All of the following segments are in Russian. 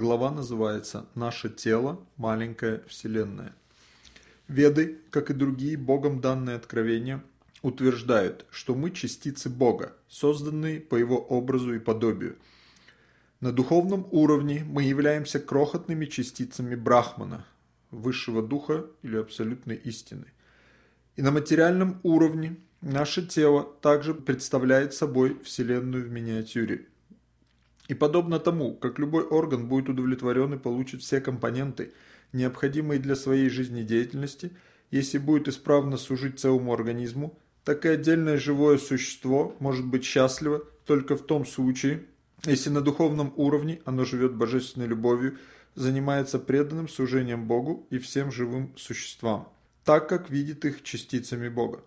Глава называется «Наше тело – маленькая вселенная». Веды, как и другие Богом данные откровения, утверждают, что мы частицы Бога, созданные по Его образу и подобию. На духовном уровне мы являемся крохотными частицами Брахмана, высшего духа или абсолютной истины. И на материальном уровне наше тело также представляет собой Вселенную в миниатюре. И подобно тому, как любой орган будет удовлетворен и получит все компоненты, необходимые для своей жизнедеятельности, если будет исправно служить целому организму, так и отдельное живое существо может быть счастливо только в том случае, если на духовном уровне оно живет божественной любовью, занимается преданным служением Богу и всем живым существам, так как видит их частицами Бога.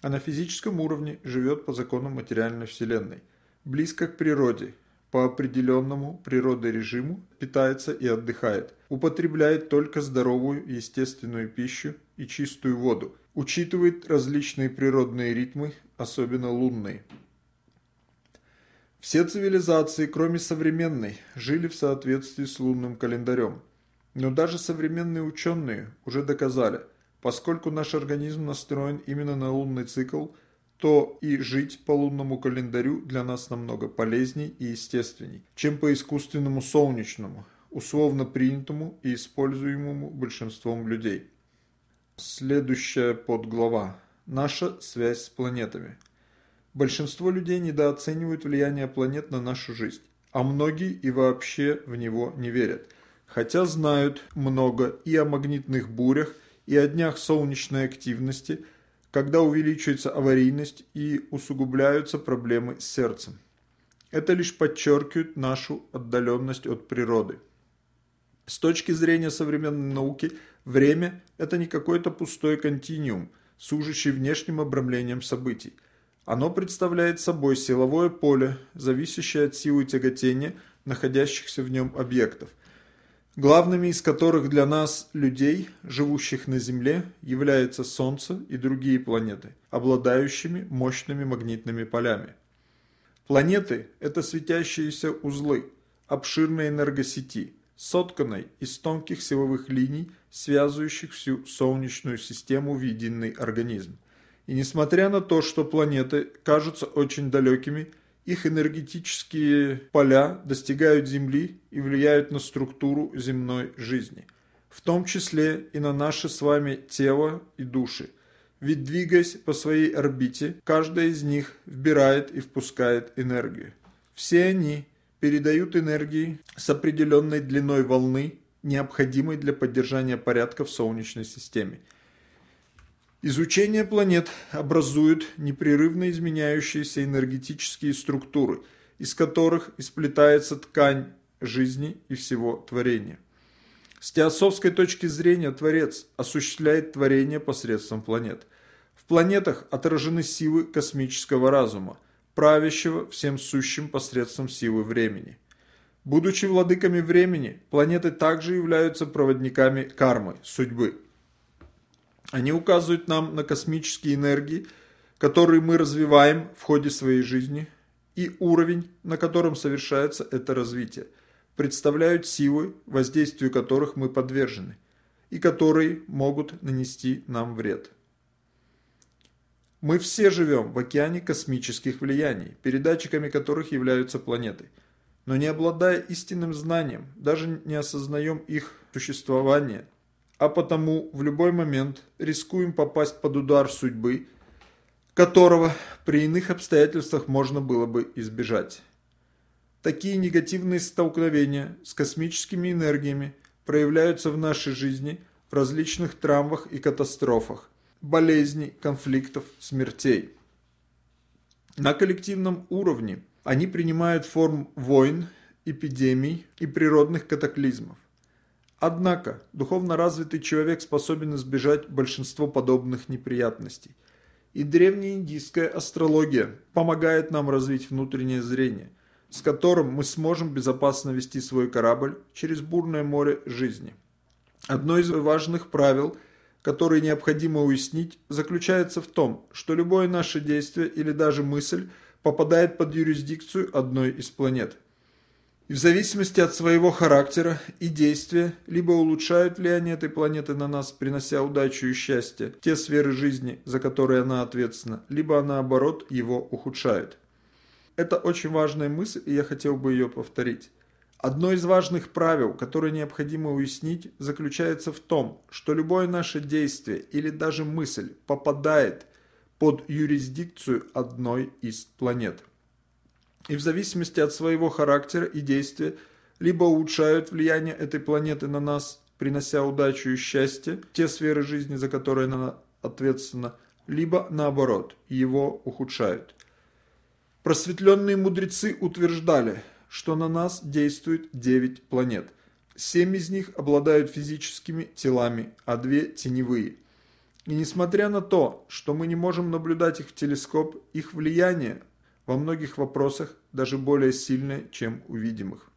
А на физическом уровне живет по законам материальной вселенной, близко к природе, по определенному природорежиму питается и отдыхает, употребляет только здоровую естественную пищу и чистую воду, учитывает различные природные ритмы, особенно лунные. Все цивилизации, кроме современной, жили в соответствии с лунным календарем. Но даже современные ученые уже доказали, поскольку наш организм настроен именно на лунный цикл – то и жить по лунному календарю для нас намного полезней и естественней, чем по искусственному солнечному, условно принятому и используемому большинством людей. Следующая подглава. Наша связь с планетами. Большинство людей недооценивают влияние планет на нашу жизнь, а многие и вообще в него не верят, хотя знают много и о магнитных бурях, и о днях солнечной активности – когда увеличивается аварийность и усугубляются проблемы с сердцем. Это лишь подчеркивает нашу отдаленность от природы. С точки зрения современной науки, время – это не какой-то пустой континуум, служащий внешним обрамлением событий. Оно представляет собой силовое поле, зависящее от силы тяготения находящихся в нем объектов, главными из которых для нас, людей, живущих на Земле, являются Солнце и другие планеты, обладающими мощными магнитными полями. Планеты – это светящиеся узлы, обширной энергосети, сотканной из тонких силовых линий, связывающих всю Солнечную систему в единый организм. И несмотря на то, что планеты кажутся очень далекими – их энергетические поля достигают Земли и влияют на структуру земной жизни, в том числе и на наше с вами тело и души. Ведь двигаясь по своей орбите, каждая из них вбирает и впускает энергию. Все они передают энергии с определенной длиной волны, необходимой для поддержания порядка в Солнечной системе – Изучение планет образует непрерывно изменяющиеся энергетические структуры, из которых исплетается ткань жизни и всего творения. С теософской точки зрения Творец осуществляет творение посредством планет. В планетах отражены силы космического разума, правящего всем сущим посредством силы времени. Будучи владыками времени, планеты также являются проводниками кармы, судьбы – они указывают нам на космические энергии, которые мы развиваем в ходе своей жизни, и уровень, на котором совершается это развитие, представляют силы, воздействию которых мы подвержены, и которые могут нанести нам вред. Мы все живем в океане космических влияний, передатчиками которых являются планеты. Но не обладая истинным знанием, даже не осознаем их существование – а потому в любой момент рискуем попасть под удар судьбы, которого при иных обстоятельствах можно было бы избежать. Такие негативные столкновения с космическими энергиями проявляются в нашей жизни в различных травмах и катастрофах, болезней, конфликтов, смертей. На коллективном уровне они принимают форм войн, эпидемий и природных катаклизмов. Однако, духовно развитый человек способен избежать большинство подобных неприятностей. И древняя индийская астрология помогает нам развить внутреннее зрение, с которым мы сможем безопасно вести свой корабль через бурное море жизни. Одно из важных правил, которые необходимо уяснить, заключается в том, что любое наше действие или даже мысль попадает под юрисдикцию одной из планет – И в зависимости от своего характера и действия, либо улучшают влияние этой планеты на нас, принося удачу и счастье, те сферы жизни, за которые она ответственна, либо наоборот его ухудшает. Это очень важная мысль, и я хотел бы ее повторить. Одно из важных правил, которое необходимо уяснить, заключается в том, что любое наше действие или даже мысль попадает под юрисдикцию одной из планет и в зависимости от своего характера и действия либо улучшают влияние этой планеты на нас, принося удачу и счастье, те сферы жизни, за которые она ответственна, либо наоборот, его ухудшают. Просветленные мудрецы утверждали, что на нас действует 9 планет. Семь из них обладают физическими телами, а две теневые. И несмотря на то, что мы не можем наблюдать их в телескоп, их влияние во многих вопросах даже более сильное, чем у видимых.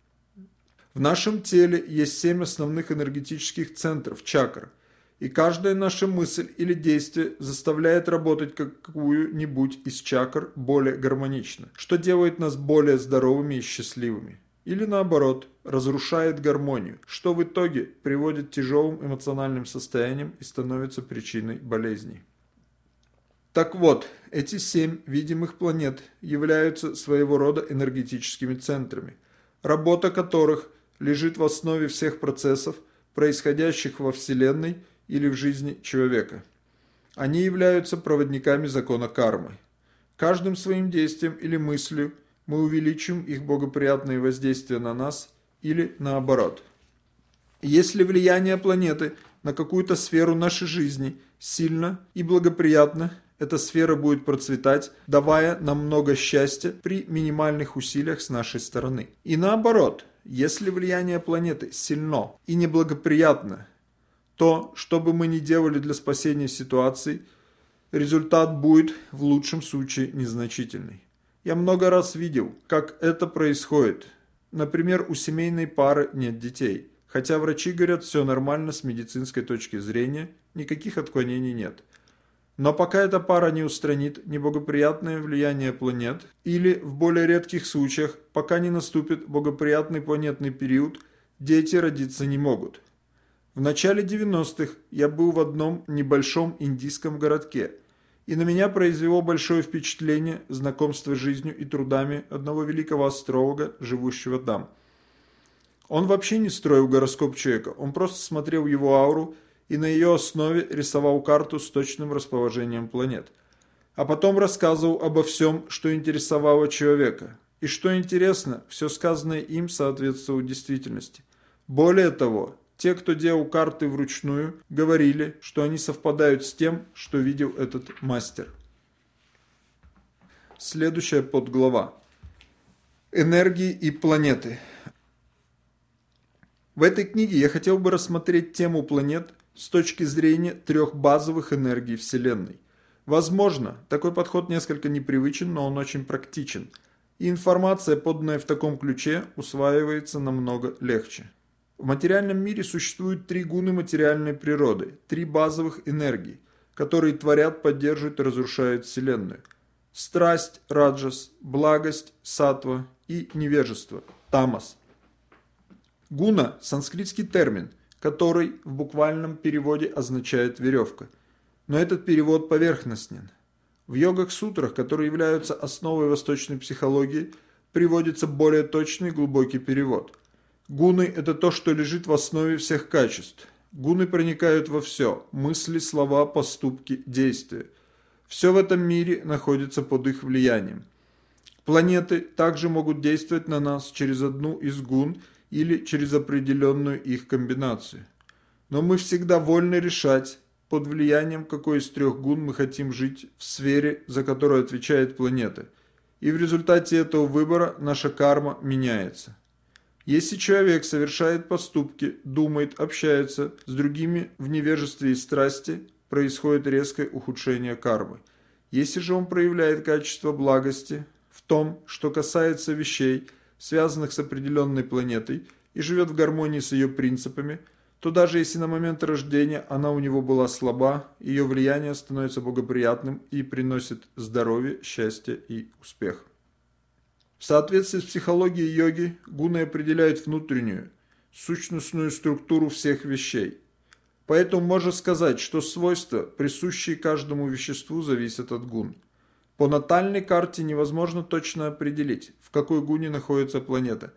В нашем теле есть семь основных энергетических центров, чакр, и каждая наша мысль или действие заставляет работать какую-нибудь из чакр более гармонично, что делает нас более здоровыми и счастливыми. Или наоборот, разрушает гармонию, что в итоге приводит к тяжелым эмоциональным состояниям и становится причиной болезней. Так вот, эти семь видимых планет являются своего рода энергетическими центрами, работа которых лежит в основе всех процессов, происходящих во Вселенной или в жизни человека. Они являются проводниками закона кармы. Каждым своим действием или мыслью мы увеличим их благоприятные воздействия на нас или наоборот. Если влияние планеты на какую-то сферу нашей жизни сильно и благоприятно, эта сфера будет процветать, давая нам много счастья при минимальных усилиях с нашей стороны. И наоборот, если влияние планеты сильно и неблагоприятно, то, что бы мы ни делали для спасения ситуации, результат будет в лучшем случае незначительный. Я много раз видел, как это происходит. Например, у семейной пары нет детей. Хотя врачи говорят, все нормально с медицинской точки зрения, никаких отклонений нет. Но пока эта пара не устранит неблагоприятное влияние планет, или в более редких случаях, пока не наступит благоприятный планетный период, дети родиться не могут. В начале 90-х я был в одном небольшом индийском городке, и на меня произвело большое впечатление знакомство с жизнью и трудами одного великого астролога, живущего там. Он вообще не строил гороскоп человека, он просто смотрел его ауру и на ее основе рисовал карту с точным расположением планет. А потом рассказывал обо всем, что интересовало человека. И что интересно, все сказанное им соответствовало действительности. Более того, те, кто делал карты вручную, говорили, что они совпадают с тем, что видел этот мастер. Следующая подглава. Энергии и планеты. В этой книге я хотел бы рассмотреть тему планет с точки зрения трех базовых энергий Вселенной. Возможно, такой подход несколько непривычен, но он очень практичен. И информация, поданная в таком ключе, усваивается намного легче. В материальном мире существуют три гуны материальной природы, три базовых энергии, которые творят, поддерживают и разрушают Вселенную. Страсть, раджас, благость, сатва и невежество, тамас. Гуна – санскритский термин – который в буквальном переводе означает «веревка». Но этот перевод поверхностен. В йогах-сутрах, которые являются основой восточной психологии, приводится более точный глубокий перевод. Гуны – это то, что лежит в основе всех качеств. Гуны проникают во все – мысли, слова, поступки, действия. Все в этом мире находится под их влиянием. Планеты также могут действовать на нас через одну из гун – или через определенную их комбинацию. Но мы всегда вольны решать, под влиянием какой из трех гун мы хотим жить в сфере, за которую отвечает планета. И в результате этого выбора наша карма меняется. Если человек совершает поступки, думает, общается с другими в невежестве и страсти, происходит резкое ухудшение кармы. Если же он проявляет качество благости том, что касается вещей – связанных с определенной планетой, и живет в гармонии с ее принципами, то даже если на момент рождения она у него была слаба, ее влияние становится благоприятным и приносит здоровье, счастье и успех. В соответствии с психологией йоги, гуны определяют внутреннюю, сущностную структуру всех вещей. Поэтому можно сказать, что свойства, присущие каждому веществу, зависят от гун. По натальной карте невозможно точно определить, в какой гуне находится планета.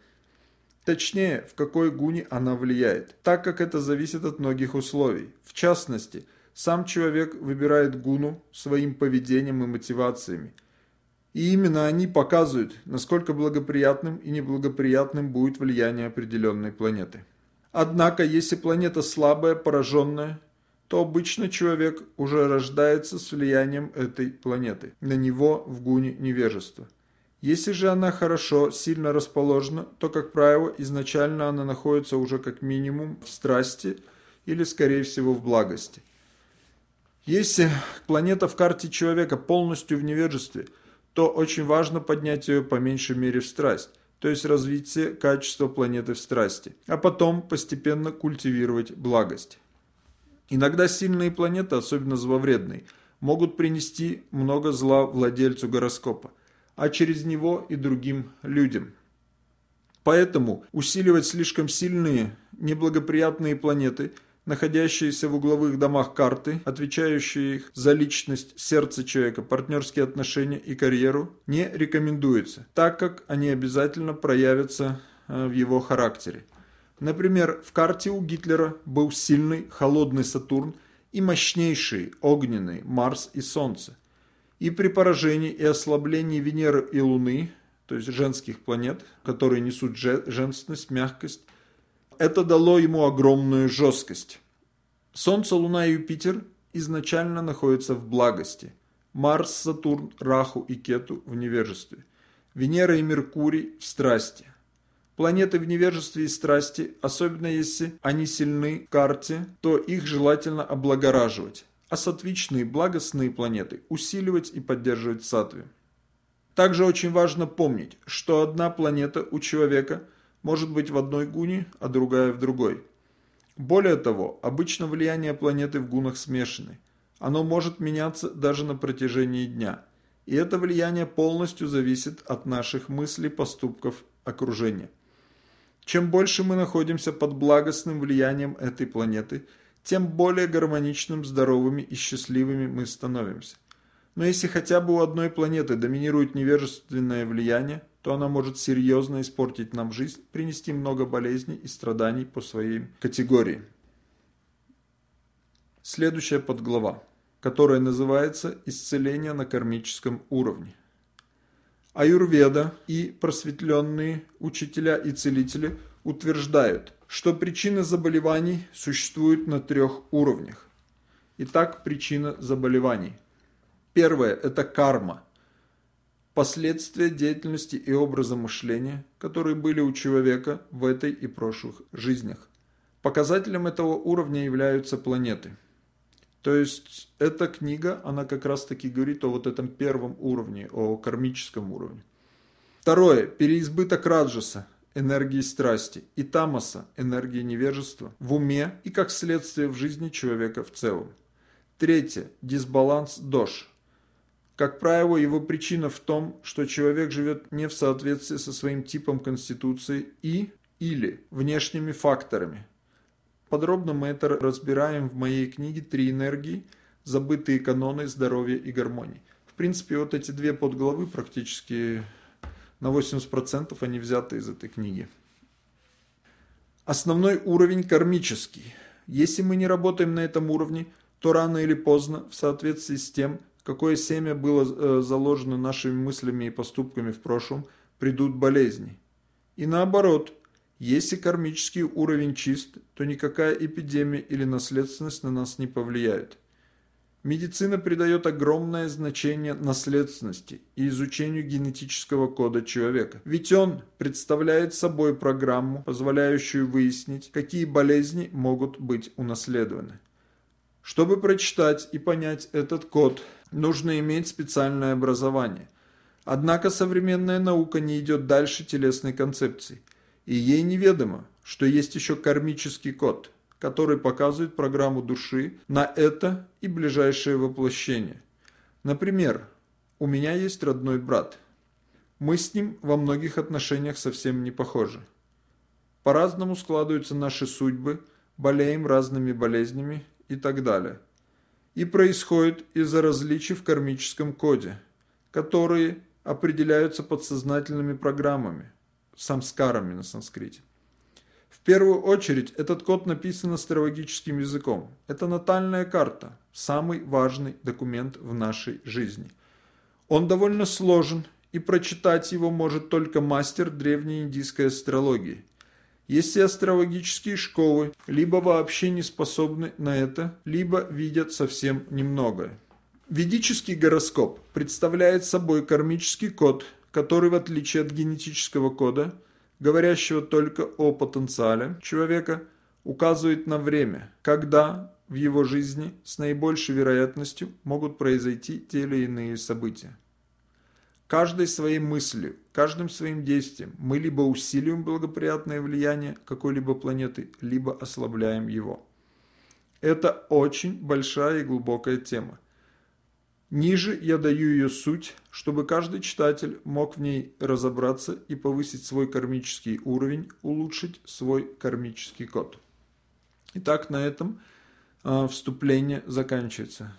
Точнее, в какой гуне она влияет, так как это зависит от многих условий. В частности, сам человек выбирает гуну своим поведением и мотивациями. И именно они показывают, насколько благоприятным и неблагоприятным будет влияние определенной планеты. Однако, если планета слабая, пораженная, то обычно человек уже рождается с влиянием этой планеты, на него в гуне невежества. Если же она хорошо, сильно расположена, то, как правило, изначально она находится уже как минимум в страсти или, скорее всего, в благости. Если планета в карте человека полностью в невежестве, то очень важно поднять ее по меньшей мере в страсть то есть развитие качества планеты в страсти, а потом постепенно культивировать благость. Иногда сильные планеты, особенно зловредные, могут принести много зла владельцу гороскопа, а через него и другим людям. Поэтому усиливать слишком сильные неблагоприятные планеты – находящиеся в угловых домах карты, отвечающие за личность, сердце человека, партнерские отношения и карьеру, не рекомендуется, так как они обязательно проявятся э, в его характере. Например, в карте у Гитлера был сильный холодный Сатурн и мощнейший огненный Марс и Солнце. И при поражении и ослаблении Венеры и Луны, то есть женских планет, которые несут женственность, мягкость, это дало ему огромную жесткость. Солнце, Луна и Юпитер изначально находятся в благости. Марс, Сатурн, Раху и Кету в невежестве. Венера и Меркурий в страсти. Планеты в невежестве и страсти, особенно если они сильны в карте, то их желательно облагораживать, а сатвичные благостные планеты усиливать и поддерживать в. Также очень важно помнить, что одна планета у человека – может быть в одной гуне, а другая в другой. Более того, обычно влияние планеты в гунах смешаны. Оно может меняться даже на протяжении дня. И это влияние полностью зависит от наших мыслей, поступков, окружения. Чем больше мы находимся под благостным влиянием этой планеты, тем более гармоничным, здоровыми и счастливыми мы становимся. Но если хотя бы у одной планеты доминирует невежественное влияние, то она может серьезно испортить нам жизнь, принести много болезней и страданий по своей категории. Следующая подглава, которая называется «Исцеление на кармическом уровне». Аюрведа и просветленные учителя и целители утверждают, что причины заболеваний существуют на трех уровнях. Итак, причина заболеваний. Первое – это карма – последствия деятельности и образа мышления, которые были у человека в этой и прошлых жизнях. Показателем этого уровня являются планеты. То есть эта книга, она как раз таки говорит о вот этом первом уровне, о кармическом уровне. Второе. Переизбыток раджаса, энергии страсти, и тамаса, энергии невежества, в уме и как следствие в жизни человека в целом. Третье. Дисбаланс дож, как правило, его причина в том, что человек живет не в соответствии со своим типом конституции и или внешними факторами. Подробно мы это разбираем в моей книге «Три энергии. Забытые каноны здоровья и гармонии». В принципе, вот эти две подглавы практически на 80% они взяты из этой книги. Основной уровень кармический. Если мы не работаем на этом уровне, то рано или поздно, в соответствии с тем, какое семя было э, заложено нашими мыслями и поступками в прошлом, придут болезни. И наоборот, если кармический уровень чист, то никакая эпидемия или наследственность на нас не повлияет. Медицина придает огромное значение наследственности и изучению генетического кода человека. Ведь он представляет собой программу, позволяющую выяснить, какие болезни могут быть унаследованы. Чтобы прочитать и понять этот код, нужно иметь специальное образование. Однако современная наука не идет дальше телесной концепции, и ей неведомо, что есть еще кармический код, который показывает программу души на это и ближайшее воплощение. Например, у меня есть родной брат. Мы с ним во многих отношениях совсем не похожи. По-разному складываются наши судьбы, болеем разными болезнями и так далее. И происходит из-за различий в кармическом коде, которые определяются подсознательными программами, самскарами на санскрите. В первую очередь этот код написан астрологическим языком. Это натальная карта, самый важный документ в нашей жизни. Он довольно сложен, и прочитать его может только мастер древней индийской астрологии. Если астрологические школы либо вообще не способны на это, либо видят совсем немногое. Ведический гороскоп представляет собой кармический код, который в отличие от генетического кода – говорящего только о потенциале человека, указывает на время, когда в его жизни с наибольшей вероятностью могут произойти те или иные события. Каждой своей мыслью, каждым своим действием мы либо усиливаем благоприятное влияние какой-либо планеты, либо ослабляем его. Это очень большая и глубокая тема. Ниже я даю ее суть, чтобы каждый читатель мог в ней разобраться и повысить свой кармический уровень, улучшить свой кармический код. Итак, на этом а, вступление заканчивается.